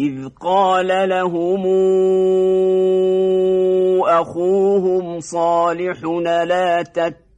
إذ قال لهم أخوهم صالح لا تتقون